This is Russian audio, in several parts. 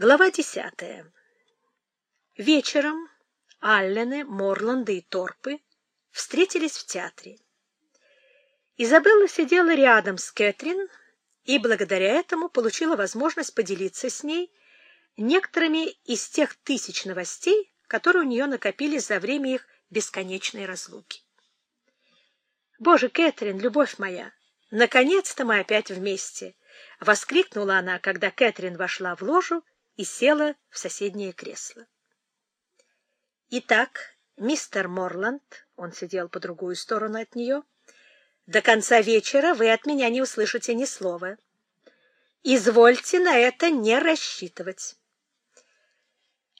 Глава десятая. Вечером Аллены, Морланды и Торпы встретились в театре. Изабелла сидела рядом с Кэтрин и благодаря этому получила возможность поделиться с ней некоторыми из тех тысяч новостей, которые у нее накопились за время их бесконечной разлуки. «Боже, Кэтрин, любовь моя, наконец-то мы опять вместе!» — воскликнула она, когда Кэтрин вошла в ложу и села в соседнее кресло. «Итак, мистер Морланд, он сидел по другую сторону от нее, до конца вечера вы от меня не услышите ни слова. Извольте на это не рассчитывать».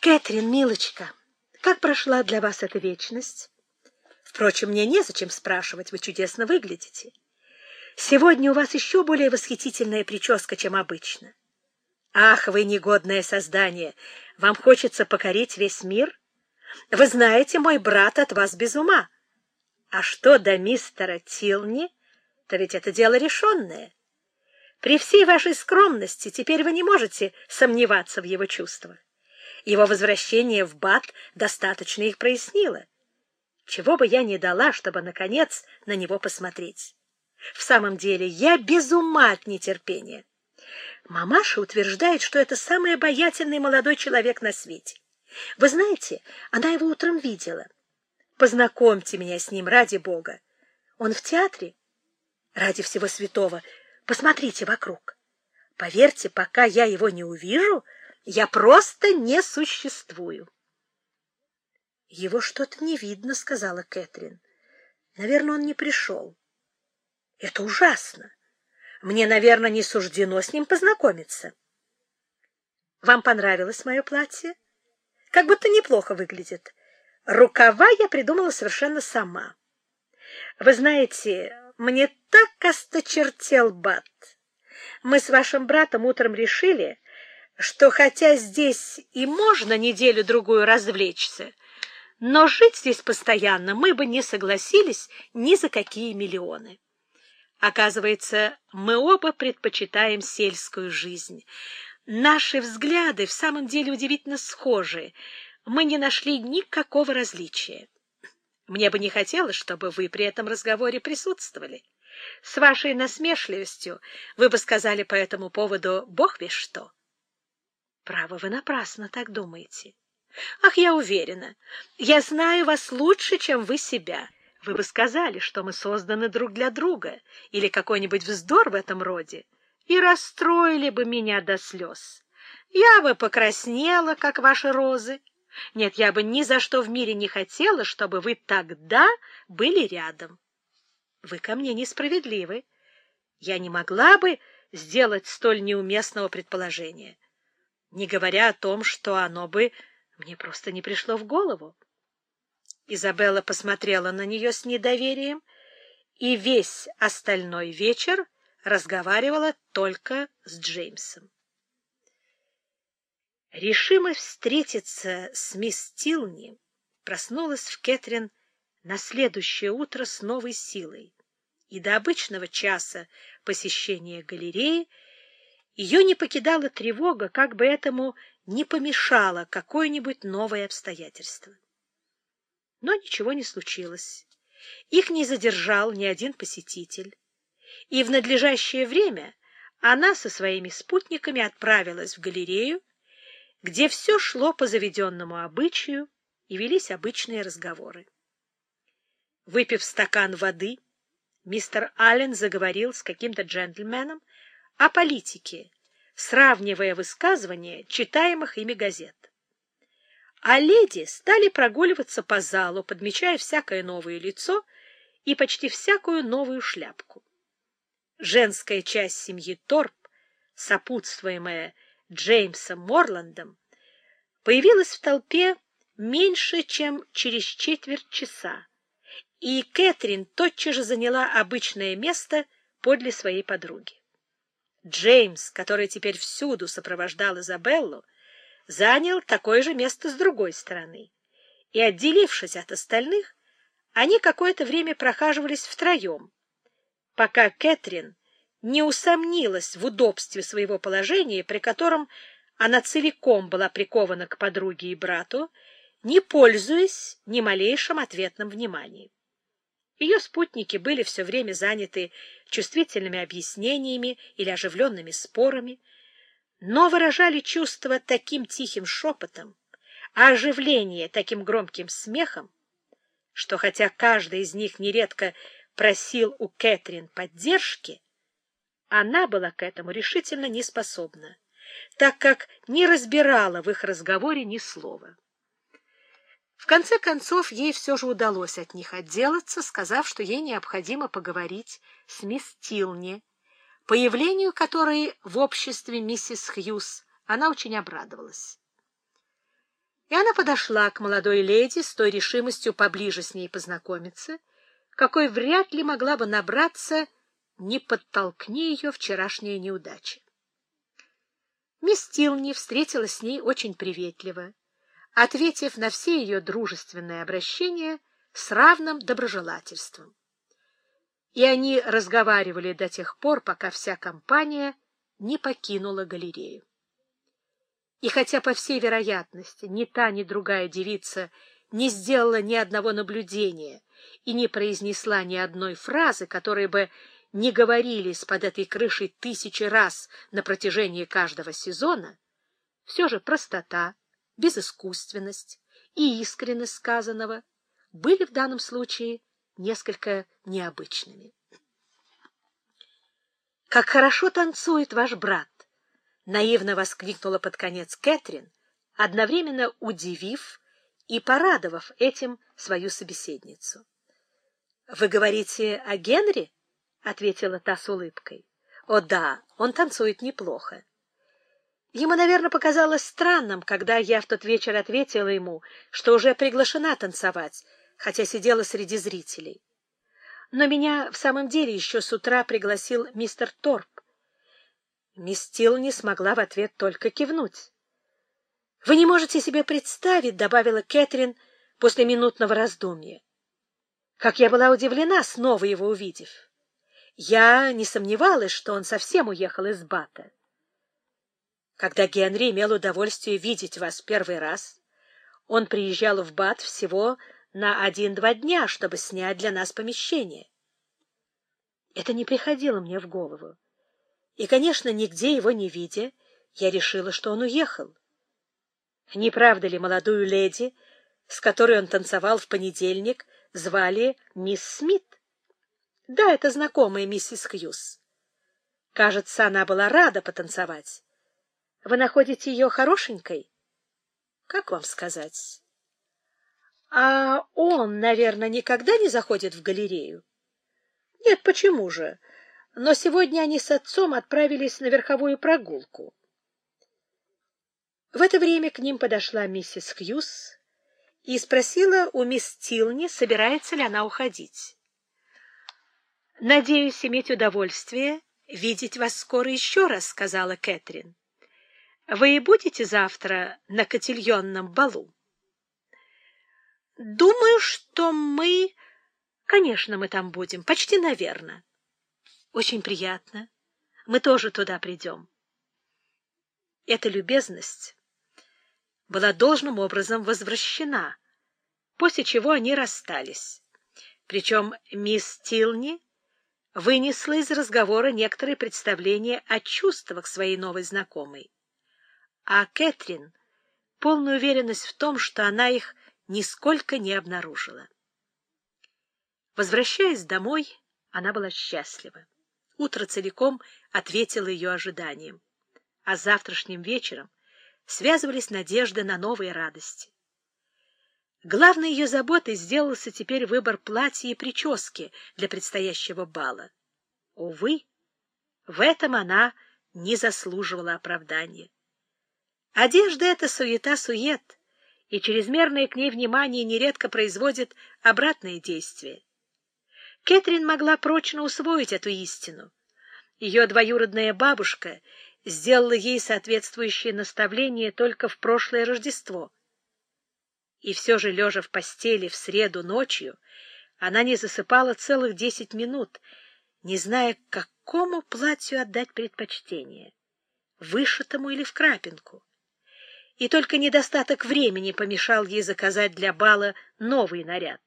«Кэтрин, милочка, как прошла для вас эта вечность?» «Впрочем, мне незачем спрашивать, вы чудесно выглядите. Сегодня у вас еще более восхитительная прическа, чем обычно». Ах, вы негодное создание! Вам хочется покорить весь мир? Вы знаете, мой брат от вас без ума. А что до мистера Тилни, то ведь это дело решенное. При всей вашей скромности теперь вы не можете сомневаться в его чувствах. Его возвращение в Бат достаточно их прояснило. Чего бы я ни дала, чтобы, наконец, на него посмотреть. В самом деле, я без ума от нетерпения. Мамаша утверждает, что это самый обаятельный молодой человек на свете. Вы знаете, она его утром видела. Познакомьте меня с ним, ради бога. Он в театре? Ради всего святого, посмотрите вокруг. Поверьте, пока я его не увижу, я просто не существую. Его что-то не видно, сказала Кэтрин. Наверное, он не пришел. Это ужасно. Мне, наверное, не суждено с ним познакомиться. Вам понравилось мое платье? Как будто неплохо выглядит. Рукава я придумала совершенно сама. Вы знаете, мне так осточертел бат. Мы с вашим братом утром решили, что хотя здесь и можно неделю-другую развлечься, но жить здесь постоянно мы бы не согласились ни за какие миллионы. Оказывается, мы оба предпочитаем сельскую жизнь. Наши взгляды в самом деле удивительно схожи. Мы не нашли никакого различия. Мне бы не хотелось, чтобы вы при этом разговоре присутствовали. С вашей насмешливостью вы бы сказали по этому поводу «Бог весь что». Право, вы напрасно так думаете. Ах, я уверена, я знаю вас лучше, чем вы себя. Вы бы сказали, что мы созданы друг для друга, или какой-нибудь вздор в этом роде, и расстроили бы меня до слез. Я бы покраснела, как ваши розы. Нет, я бы ни за что в мире не хотела, чтобы вы тогда были рядом. Вы ко мне несправедливы. Я не могла бы сделать столь неуместного предположения, не говоря о том, что оно бы мне просто не пришло в голову. Изабелла посмотрела на нее с недоверием и весь остальной вечер разговаривала только с Джеймсом. Решимость встретиться с мисс Тилни проснулась в Кэтрин на следующее утро с новой силой, и до обычного часа посещения галереи ее не покидала тревога, как бы этому не помешало какое-нибудь новое обстоятельство. Но ничего не случилось. Их не задержал ни один посетитель. И в надлежащее время она со своими спутниками отправилась в галерею, где все шло по заведенному обычаю и велись обычные разговоры. Выпив стакан воды, мистер Аллен заговорил с каким-то джентльменом о политике, сравнивая высказывания читаемых ими газет а леди стали прогуливаться по залу, подмечая всякое новое лицо и почти всякую новую шляпку. Женская часть семьи Торп, сопутствуемая Джеймсом Морландом, появилась в толпе меньше, чем через четверть часа, и Кэтрин тотчас же заняла обычное место подле своей подруги. Джеймс, который теперь всюду сопровождал Изабеллу, занял такое же место с другой стороны, и, отделившись от остальных, они какое-то время прохаживались втроем, пока Кэтрин не усомнилась в удобстве своего положения, при котором она целиком была прикована к подруге и брату, не пользуясь ни малейшим ответным вниманием. Ее спутники были все время заняты чувствительными объяснениями или оживленными спорами, но выражали чувства таким тихим шепотом, а оживление таким громким смехом, что хотя каждый из них нередко просил у Кэтрин поддержки, она была к этому решительно не способна, так как не разбирала в их разговоре ни слова. В конце концов, ей все же удалось от них отделаться, сказав, что ей необходимо поговорить с мисс Тилни, появлению которой в обществе миссис Хьюз она очень обрадовалась. И она подошла к молодой леди с той решимостью поближе с ней познакомиться, какой вряд ли могла бы набраться, не подтолкни ее вчерашняя неудача. Мисс Тилни встретилась с ней очень приветливо, ответив на все ее дружественные обращения с равным доброжелательством. И они разговаривали до тех пор, пока вся компания не покинула галерею. И хотя, по всей вероятности, ни та, ни другая девица не сделала ни одного наблюдения и не произнесла ни одной фразы, которые бы не говорились под этой крышей тысячи раз на протяжении каждого сезона, все же простота, безыскусственность и искренность сказанного были в данном случае несколько необычными. «Как хорошо танцует ваш брат!» — наивно воскликнула под конец Кэтрин, одновременно удивив и порадовав этим свою собеседницу. «Вы говорите о Генри?» — ответила та с улыбкой. «О да, он танцует неплохо. Ему, наверное, показалось странным, когда я в тот вечер ответила ему, что уже приглашена танцевать, хотя сидела среди зрителей. Но меня в самом деле еще с утра пригласил мистер Торп. Мисс Тилл не смогла в ответ только кивнуть. — Вы не можете себе представить, — добавила Кэтрин после минутного раздумья, — как я была удивлена, снова его увидев. Я не сомневалась, что он совсем уехал из Бата. Когда Генри имел удовольствие видеть вас первый раз, он приезжал в Бат всего на один-два дня, чтобы снять для нас помещение. Это не приходило мне в голову. И, конечно, нигде его не видя, я решила, что он уехал. Не правда ли молодую леди, с которой он танцевал в понедельник, звали мисс Смит? Да, это знакомая миссис Хьюз. Кажется, она была рада потанцевать. Вы находите ее хорошенькой? Как вам сказать? А он, наверное, никогда не заходит в галерею? Нет, почему же? Но сегодня они с отцом отправились на верховую прогулку. В это время к ним подошла миссис Хьюз и спросила у мисс Тилни, собирается ли она уходить. «Надеюсь иметь удовольствие видеть вас скоро еще раз», — сказала Кэтрин. Вы и будете завтра на котельонном балу? Думаю, что мы... Конечно, мы там будем, почти наверно. Очень приятно. Мы тоже туда придем. Эта любезность была должным образом возвращена, после чего они расстались. Причем мисс Тилни вынесла из разговора некоторые представления о чувствах своей новой знакомой а Кэтрин — полную уверенность в том, что она их нисколько не обнаружила. Возвращаясь домой, она была счастлива. Утро целиком ответило ее ожиданиям, а завтрашним вечером связывались надежды на новые радости. Главной ее заботой сделался теперь выбор платья и прически для предстоящего бала. Увы, в этом она не заслуживала оправдания. Одежда — это суета-сует, и чрезмерное к ней внимание нередко производит обратное действие. Кэтрин могла прочно усвоить эту истину. Ее двоюродная бабушка сделала ей соответствующее наставление только в прошлое Рождество. И все же, лежа в постели в среду ночью, она не засыпала целых десять минут, не зная, какому платью отдать предпочтение — вышитому или в крапинку. И только недостаток времени помешал ей заказать для бала новый наряд.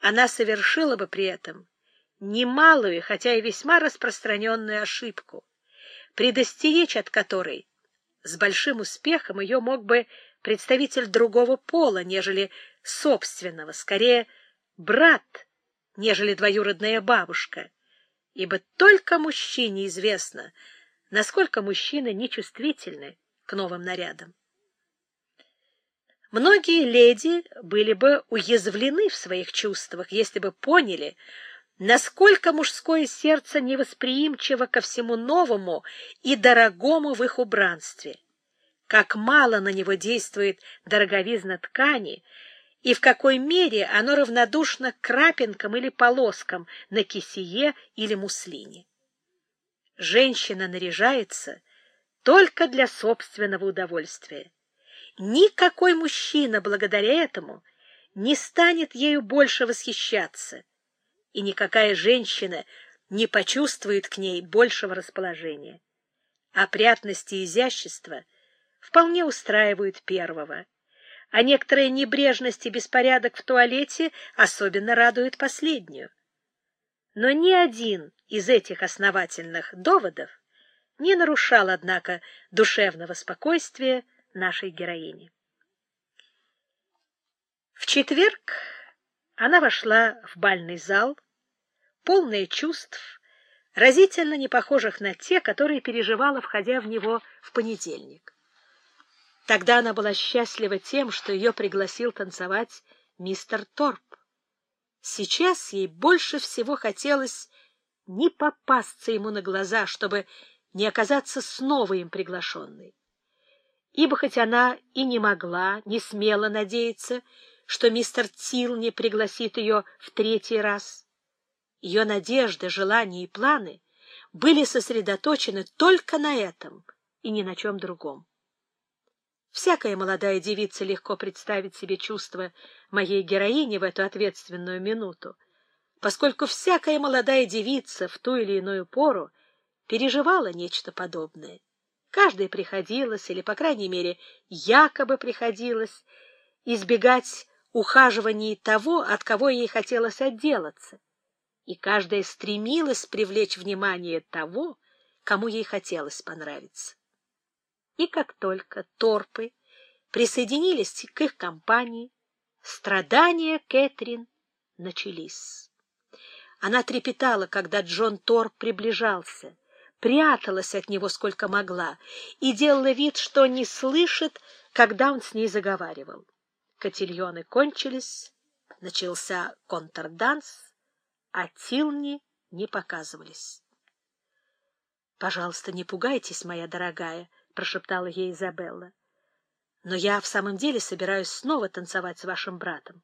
Она совершила бы при этом немалую, хотя и весьма распространенную ошибку, предостеречь от которой с большим успехом ее мог бы представитель другого пола, нежели собственного, скорее брат, нежели двоюродная бабушка, ибо только мужчине известно, насколько мужчины нечувствительны к новым нарядам. Многие леди были бы уязвлены в своих чувствах, если бы поняли, насколько мужское сердце невосприимчиво ко всему новому и дорогому в их убранстве, как мало на него действует дороговизна ткани и в какой мере оно равнодушно к крапинкам или полоскам на кисее или муслине. Женщина наряжается только для собственного удовольствия. Никакой мужчина благодаря этому не станет ею больше восхищаться, и никакая женщина не почувствует к ней большего расположения. Опрятность и изящество вполне устраивают первого, а некоторая небрежность и беспорядок в туалете особенно радуют последнюю. Но ни один из этих основательных доводов не нарушал, однако, душевного спокойствия нашей героини. В четверг она вошла в бальный зал, полная чувств, разительно не похожих на те, которые переживала, входя в него в понедельник. Тогда она была счастлива тем, что ее пригласил танцевать мистер Торп. Сейчас ей больше всего хотелось не попасться ему на глаза, чтобы не оказаться снова им приглашенной. Ибо хоть она и не могла, не смела надеяться, что мистер Тил не пригласит ее в третий раз, ее надежды, желания и планы были сосредоточены только на этом и ни на чем другом. Всякая молодая девица легко представит себе чувства моей героини в эту ответственную минуту, поскольку всякая молодая девица в ту или иную пору переживала нечто подобное. Каждой приходилось, или, по крайней мере, якобы приходилось, избегать ухаживаний того, от кого ей хотелось отделаться, и каждая стремилась привлечь внимание того, кому ей хотелось понравиться. И как только торпы присоединились к их компании, страдания Кэтрин начались. Она трепетала, когда Джон Торп приближался, пряталась от него сколько могла и делала вид, что не слышит, когда он с ней заговаривал. Котильоны кончились, начался контрданс, а Тилни не показывались. — Пожалуйста, не пугайтесь, моя дорогая, — прошептала ей Изабелла. — Но я в самом деле собираюсь снова танцевать с вашим братом.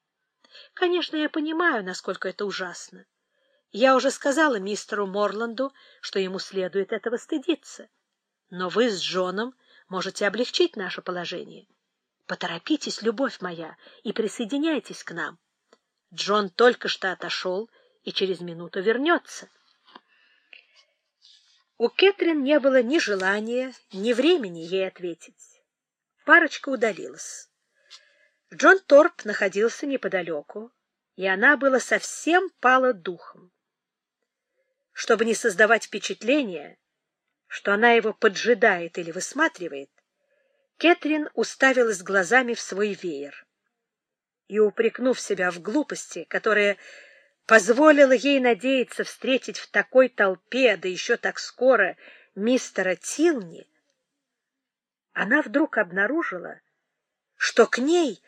Конечно, я понимаю, насколько это ужасно. Я уже сказала мистеру Морланду, что ему следует этого стыдиться. Но вы с Джоном можете облегчить наше положение. Поторопитесь, любовь моя, и присоединяйтесь к нам. Джон только что отошел и через минуту вернется. У Кэтрин не было ни желания, ни времени ей ответить. Парочка удалилась. Джон Торп находился неподалеку, и она была совсем пала духом чтобы не создавать впечатление, что она его поджидает или высматривает, Кэтрин уставилась глазами в свой веер. И, упрекнув себя в глупости, которая позволила ей надеяться встретить в такой толпе, да еще так скоро, мистера Тилни, она вдруг обнаружила, что к ней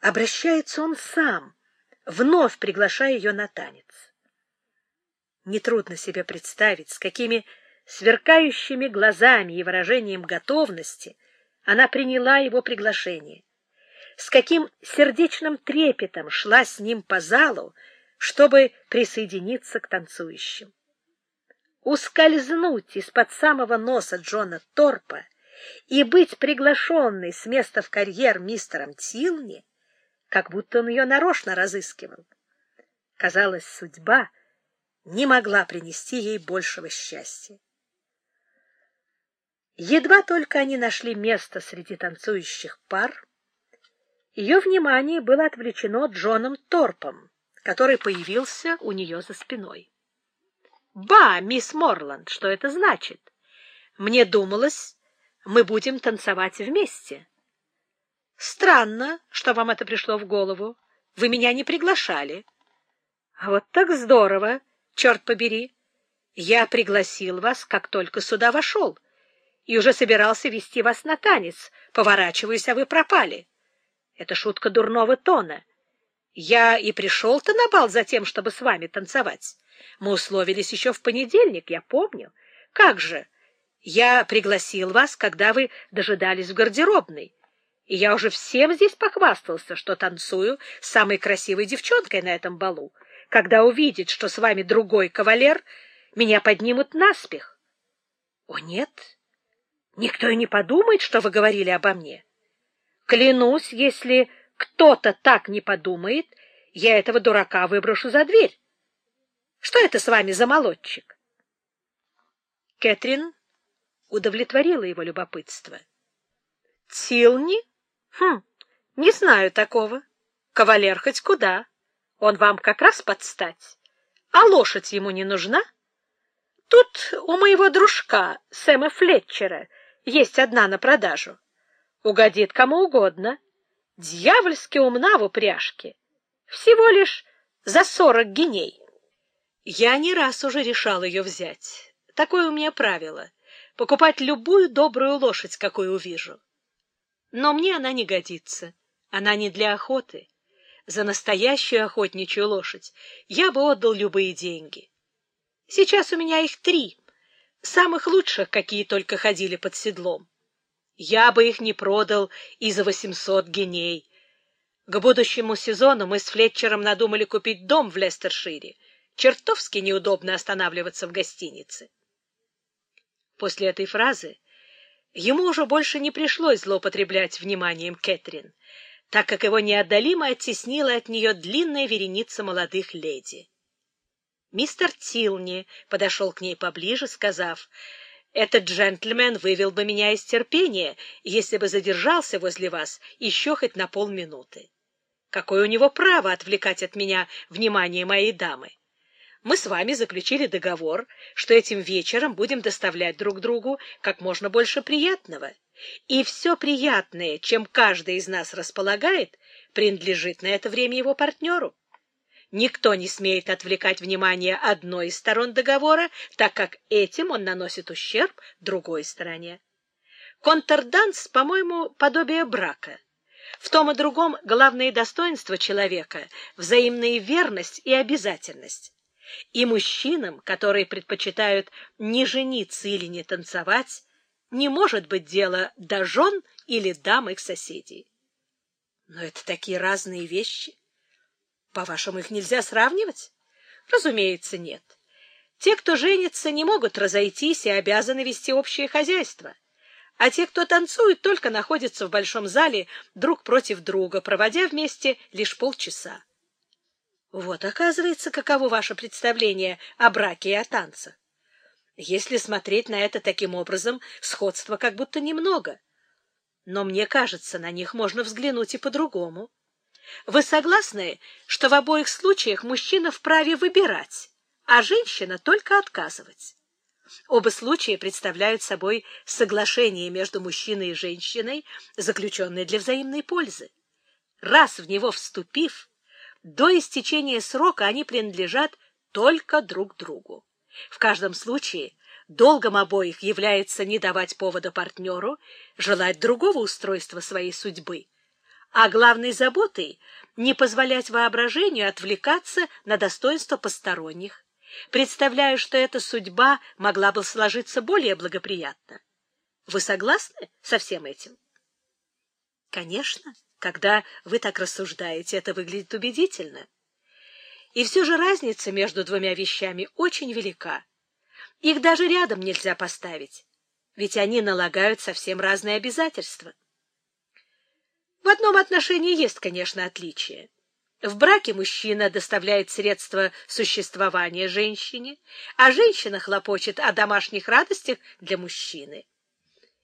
обращается он сам, вновь приглашая ее на танец. Нетрудно себе представить, с какими сверкающими глазами и выражением готовности она приняла его приглашение, с каким сердечным трепетом шла с ним по залу, чтобы присоединиться к танцующим. Ускользнуть из-под самого носа Джона Торпа и быть приглашенной с места в карьер мистером Тилни, как будто он ее нарочно разыскивал. Казалось, судьба — не могла принести ей большего счастья. Едва только они нашли место среди танцующих пар, ее внимание было отвлечено Джоном Торпом, который появился у нее за спиной. «Ба, мисс Морланд, что это значит? Мне думалось, мы будем танцевать вместе». «Странно, что вам это пришло в голову. Вы меня не приглашали». «А вот так здорово, черт побери! Я пригласил вас, как только сюда вошел, и уже собирался вести вас на танец. Поворачиваюсь, а вы пропали». Это шутка дурного тона. Я и пришел-то на бал за тем, чтобы с вами танцевать. Мы условились еще в понедельник, я помню. Как же? Я пригласил вас, когда вы дожидались в гардеробной. И я уже всем здесь похвастался, что танцую с самой красивой девчонкой на этом балу. Когда увидят, что с вами другой кавалер, меня поднимут наспех. О, нет, никто и не подумает, что вы говорили обо мне. Клянусь, если кто-то так не подумает, я этого дурака выброшу за дверь. Что это с вами за молодчик? Кэтрин удовлетворила его любопытство. Тилни? Хм, не знаю такого. Кавалер хоть куда. Он вам как раз подстать. А лошадь ему не нужна? Тут у моего дружка, Сэма Флетчера, есть одна на продажу угодит кому угодно. Дьявольски умна в упряжке. Всего лишь за сорок геней. Я не раз уже решал ее взять. Такое у меня правило — покупать любую добрую лошадь, какую увижу. Но мне она не годится. Она не для охоты. За настоящую охотничью лошадь я бы отдал любые деньги. Сейчас у меня их три, самых лучших, какие только ходили под седлом. Я бы их не продал и за восемьсот геней. К будущему сезону мы с Флетчером надумали купить дом в Лестершире. Чертовски неудобно останавливаться в гостинице. После этой фразы ему уже больше не пришлось злоупотреблять вниманием Кэтрин, так как его неотдалимо оттеснила от нее длинная вереница молодых леди. Мистер Тилни подошел к ней поближе, сказав, этот джентльмен вывел бы меня из терпения, если бы задержался возле вас еще хоть на полминуты. Какое у него право отвлекать от меня внимание моей дамы? Мы с вами заключили договор, что этим вечером будем доставлять друг другу как можно больше приятного. И все приятное, чем каждый из нас располагает, принадлежит на это время его партнеру. Никто не смеет отвлекать внимание одной из сторон договора, так как этим он наносит ущерб другой стороне. Контрданс, по-моему, подобие брака. В том и другом главное достоинство человека — взаимная верность и обязательность. И мужчинам, которые предпочитают не жениться или не танцевать, не может быть дела до жен или дам их соседей. Но это такие разные вещи. По-вашему, их нельзя сравнивать? Разумеется, нет. Те, кто женится, не могут разойтись и обязаны вести общее хозяйство. А те, кто танцует, только находятся в большом зале друг против друга, проводя вместе лишь полчаса. Вот, оказывается, каково ваше представление о браке и о танцах. Если смотреть на это таким образом, сходства как будто немного. Но мне кажется, на них можно взглянуть и по-другому. Вы согласны, что в обоих случаях мужчина вправе выбирать, а женщина только отказывать? Оба случая представляют собой соглашение между мужчиной и женщиной, заключенное для взаимной пользы. Раз в него вступив, до истечения срока они принадлежат только друг другу. В каждом случае долгом обоих является не давать повода партнеру желать другого устройства своей судьбы, а главной заботой — не позволять воображению отвлекаться на достоинство посторонних, представляя, что эта судьба могла бы сложиться более благоприятно. Вы согласны со всем этим? Конечно, когда вы так рассуждаете, это выглядит убедительно. И все же разница между двумя вещами очень велика. Их даже рядом нельзя поставить, ведь они налагают совсем разные обязательства. В одном отношении есть, конечно, отличие. В браке мужчина доставляет средства существования женщине, а женщина хлопочет о домашних радостях для мужчины.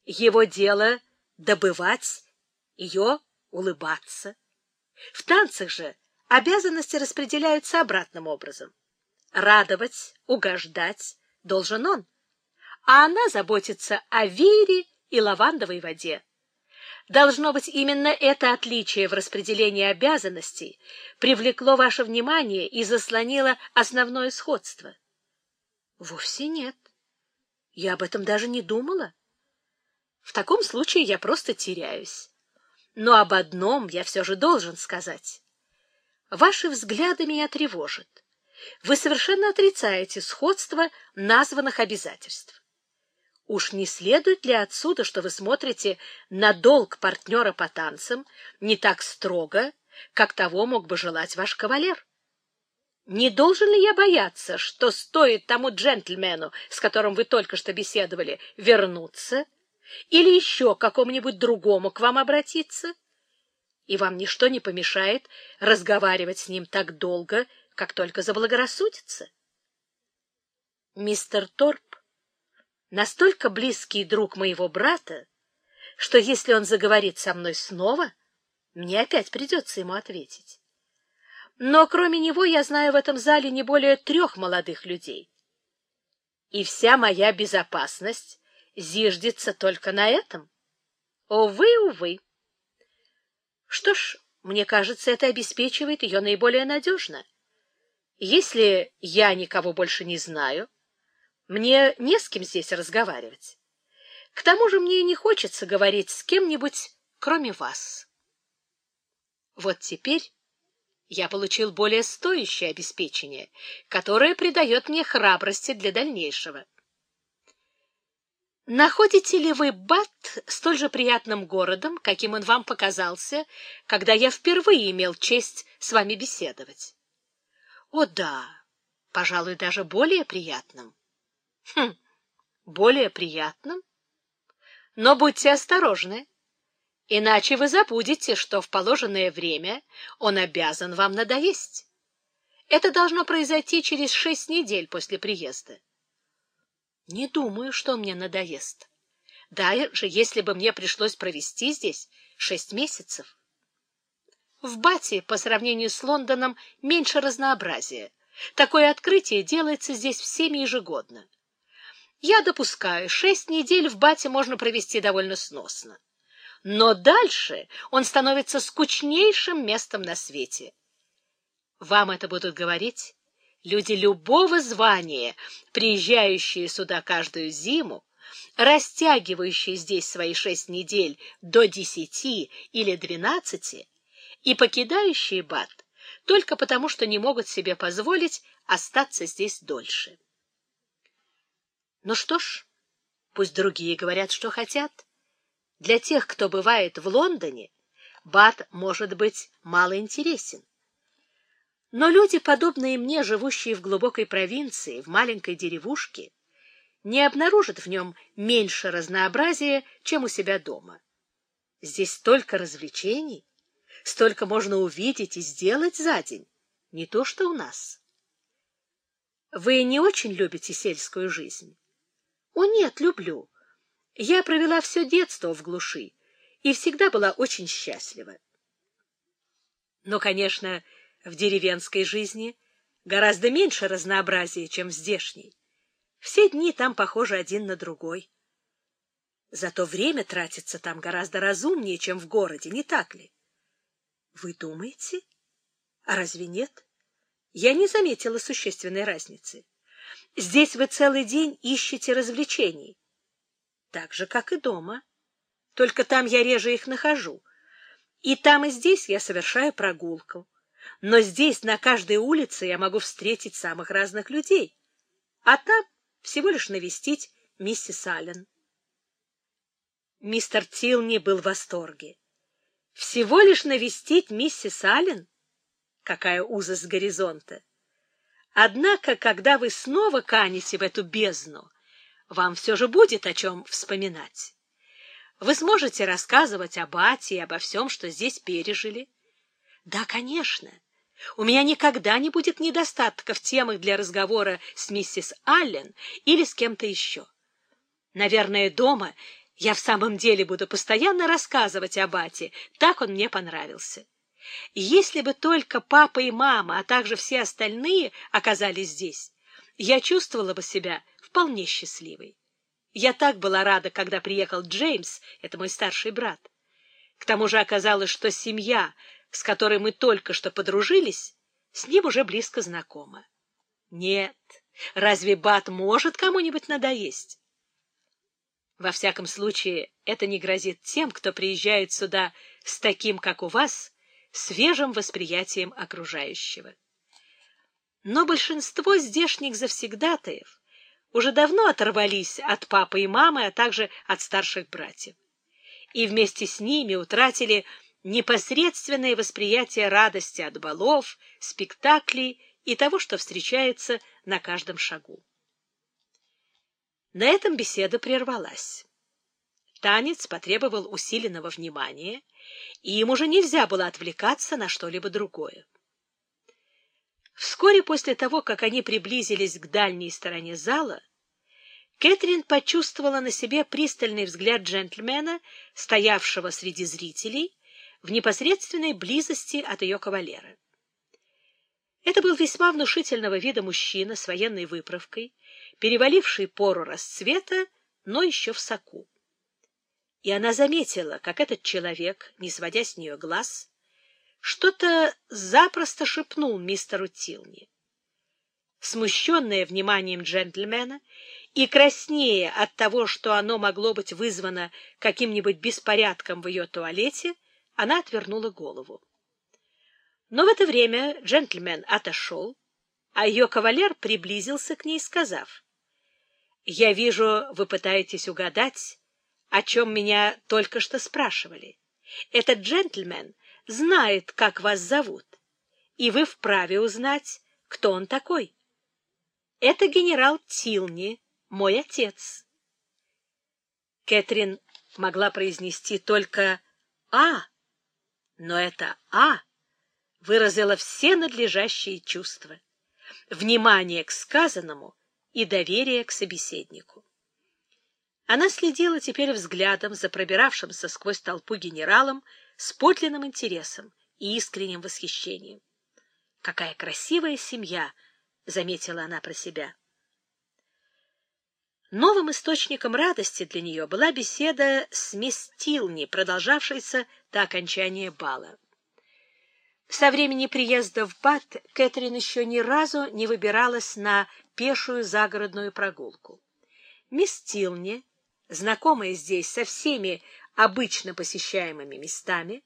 Его дело — добывать, ее — улыбаться. В танцах же обязанности распределяются обратным образом. Радовать, угождать должен он, а она заботится о вире и лавандовой воде. Должно быть, именно это отличие в распределении обязанностей привлекло ваше внимание и заслонило основное сходство. Вовсе нет. Я об этом даже не думала. В таком случае я просто теряюсь. Но об одном я все же должен сказать. Ваши взгляды меня тревожат. Вы совершенно отрицаете сходство названных обязательств. Уж не следует ли отсюда, что вы смотрите на долг партнера по танцам не так строго, как того мог бы желать ваш кавалер? Не должен ли я бояться, что стоит тому джентльмену, с которым вы только что беседовали, вернуться, или еще какому-нибудь другому к вам обратиться? И вам ничто не помешает разговаривать с ним так долго, как только заблагорассудится. Мистер Торп настолько близкий друг моего брата, что если он заговорит со мной снова, мне опять придется ему ответить. Но кроме него я знаю в этом зале не более трех молодых людей. И вся моя безопасность зиждется только на этом. Увы, увы. Что ж, мне кажется, это обеспечивает ее наиболее надежно. Если я никого больше не знаю, мне не с кем здесь разговаривать. К тому же мне не хочется говорить с кем-нибудь, кроме вас. Вот теперь я получил более стоящее обеспечение, которое придает мне храбрости для дальнейшего. Находите ли вы Бат столь же приятным городом, каким он вам показался, когда я впервые имел честь с вами беседовать? О да, пожалуй, даже более приятным. Хм, более приятным? Но будьте осторожны, иначе вы забудете, что в положенное время он обязан вам надоесть. Это должно произойти через шесть недель после приезда. Не думаю, что мне надоест. Даже если бы мне пришлось провести здесь шесть месяцев. В Бате по сравнению с Лондоном меньше разнообразия. Такое открытие делается здесь всеми ежегодно. Я допускаю, шесть недель в Бате можно провести довольно сносно. Но дальше он становится скучнейшим местом на свете. Вам это будут говорить люди любого звания, приезжающие сюда каждую зиму, растягивающие здесь свои шесть недель до десяти или двенадцати и покидающие Бат только потому, что не могут себе позволить остаться здесь дольше. Ну что ж, пусть другие говорят, что хотят. Для тех, кто бывает в Лондоне, Бат может быть мало интересен. Но люди, подобные мне, живущие в глубокой провинции, в маленькой деревушке, не обнаружат в нем меньше разнообразия, чем у себя дома. Здесь столько развлечений, столько можно увидеть и сделать за день, не то что у нас. Вы не очень любите сельскую жизнь? О, нет, люблю. Я провела все детство в глуши и всегда была очень счастлива. Но, конечно, в деревенской жизни гораздо меньше разнообразия, чем в здешней. Все дни там похожи один на другой. Зато время тратится там гораздо разумнее, чем в городе, не так ли? Вы думаете? А разве нет? Я не заметила существенной разницы. Здесь вы целый день ищете развлечений. Так же, как и дома. Только там я реже их нахожу. И там, и здесь я совершаю прогулку. Но здесь, на каждой улице, я могу встретить самых разных людей. А там всего лишь навестить миссис Аллен. Мистер Тилни был в восторге. Всего лишь навестить миссис Аллен? Какая узость горизонта! Однако, когда вы снова канете в эту бездну, вам все же будет о чем вспоминать. Вы сможете рассказывать об Ате и обо всем, что здесь пережили. Да, конечно. У меня никогда не будет недостатка в темах для разговора с миссис Аллен или с кем-то еще. Наверное, дома Я в самом деле буду постоянно рассказывать о Бате, так он мне понравился. Если бы только папа и мама, а также все остальные оказались здесь, я чувствовала бы себя вполне счастливой. Я так была рада, когда приехал Джеймс, это мой старший брат. К тому же оказалось, что семья, с которой мы только что подружились, с ним уже близко знакома. Нет, разве Бат может кому-нибудь надоесть? Во всяком случае, это не грозит тем, кто приезжает сюда с таким, как у вас, свежим восприятием окружающего. Но большинство здешних завсегдатаев уже давно оторвались от папы и мамы, а также от старших братьев. И вместе с ними утратили непосредственное восприятие радости от балов, спектаклей и того, что встречается на каждом шагу. На этом беседа прервалась. Танец потребовал усиленного внимания, и им уже нельзя было отвлекаться на что-либо другое. Вскоре после того, как они приблизились к дальней стороне зала, Кэтрин почувствовала на себе пристальный взгляд джентльмена, стоявшего среди зрителей, в непосредственной близости от ее кавалера. Это был весьма внушительного вида мужчина с военной выправкой, переваливший пору расцвета, но еще в соку. И она заметила, как этот человек, не сводя с нее глаз, что-то запросто шепнул мистеру Тилни. Смущенная вниманием джентльмена и краснея от того, что оно могло быть вызвано каким-нибудь беспорядком в ее туалете, она отвернула голову. Но в это время джентльмен отошел, а ее кавалер приблизился к ней, сказав, «Я вижу, вы пытаетесь угадать, о чем меня только что спрашивали. Этот джентльмен знает, как вас зовут, и вы вправе узнать, кто он такой. Это генерал Тилни, мой отец. Кэтрин могла произнести только «А», но это «А» выразило все надлежащие чувства, внимание к сказанному и доверие к собеседнику. Она следила теперь взглядом за пробиравшимся сквозь толпу генералом, с подлинным интересом и искренним восхищением. «Какая красивая семья!» — заметила она про себя. Новым источником радости для нее была беседа с мисс Тилни, продолжавшаяся до окончания бала. Со времени приезда в Бат Кэтрин еще ни разу не выбиралась на пешую загородную прогулку. Мисс Тилни, знакомая здесь со всеми обычно посещаемыми местами,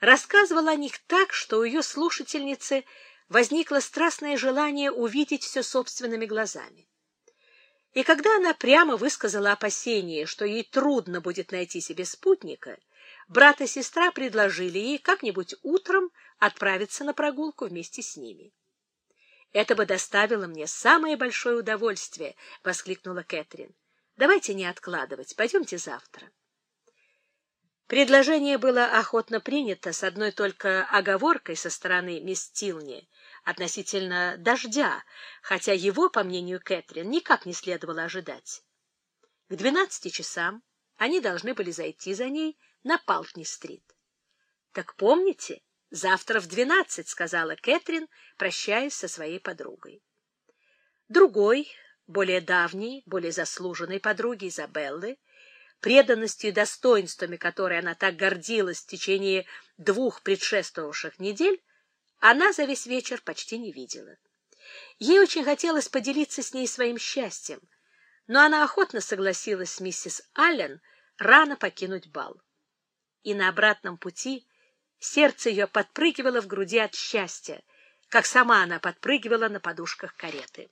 рассказывала о них так, что у ее слушательницы возникло страстное желание увидеть все собственными глазами. И когда она прямо высказала опасение, что ей трудно будет найти себе спутника, брат и сестра предложили ей как-нибудь утром отправиться на прогулку вместе с ними. «Это бы доставило мне самое большое удовольствие!» — воскликнула Кэтрин. «Давайте не откладывать, пойдемте завтра». Предложение было охотно принято с одной только оговоркой со стороны мисс Тилни относительно дождя, хотя его, по мнению Кэтрин, никак не следовало ожидать. К двенадцати часам они должны были зайти за ней на Палтни-стрит. — Так помните, завтра в двенадцать, — сказала Кэтрин, прощаясь со своей подругой. Другой, более давней, более заслуженной подруги Изабеллы, преданностью и достоинствами, которой она так гордилась в течение двух предшествовавших недель, она за весь вечер почти не видела. Ей очень хотелось поделиться с ней своим счастьем, но она охотно согласилась с миссис Аллен рано покинуть бал. И на обратном пути сердце ее подпрыгивало в груди от счастья, как сама она подпрыгивала на подушках кареты.